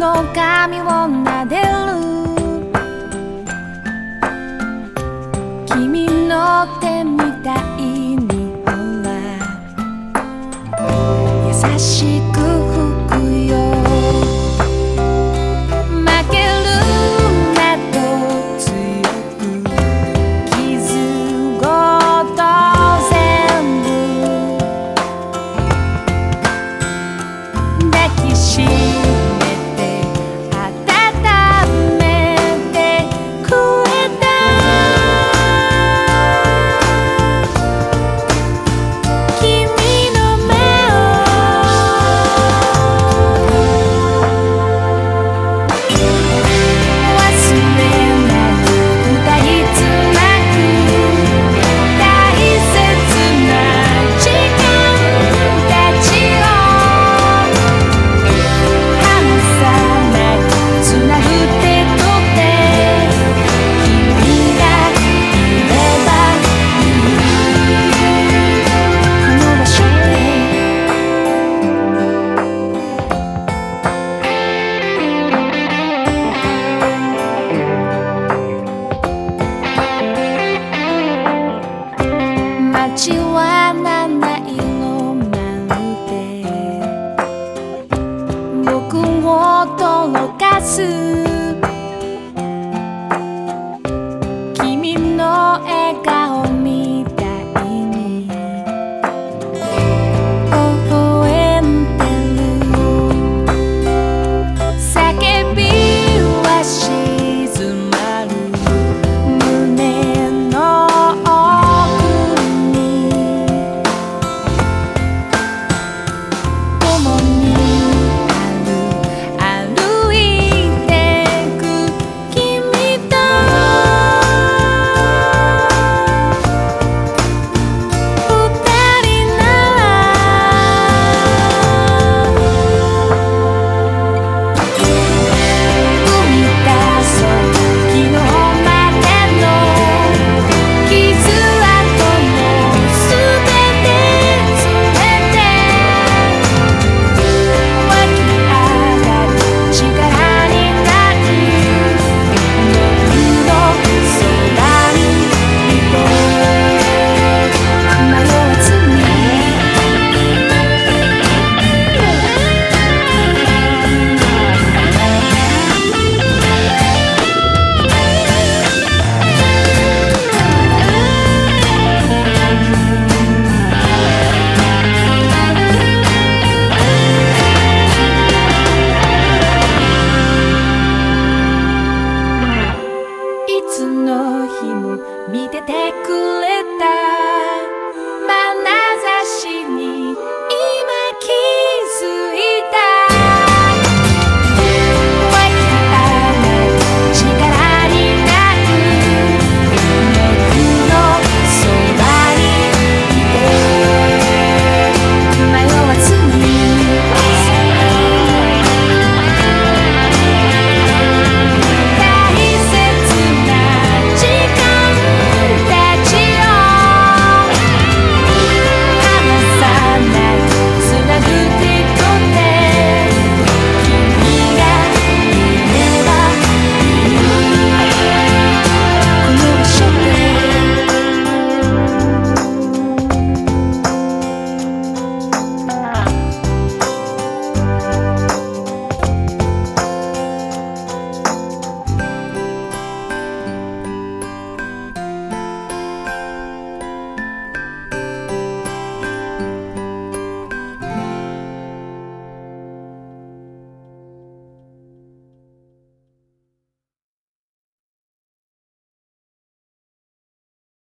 の髪を撫でる君の手みたいにほら優しくじは七色なんて僕を驚かす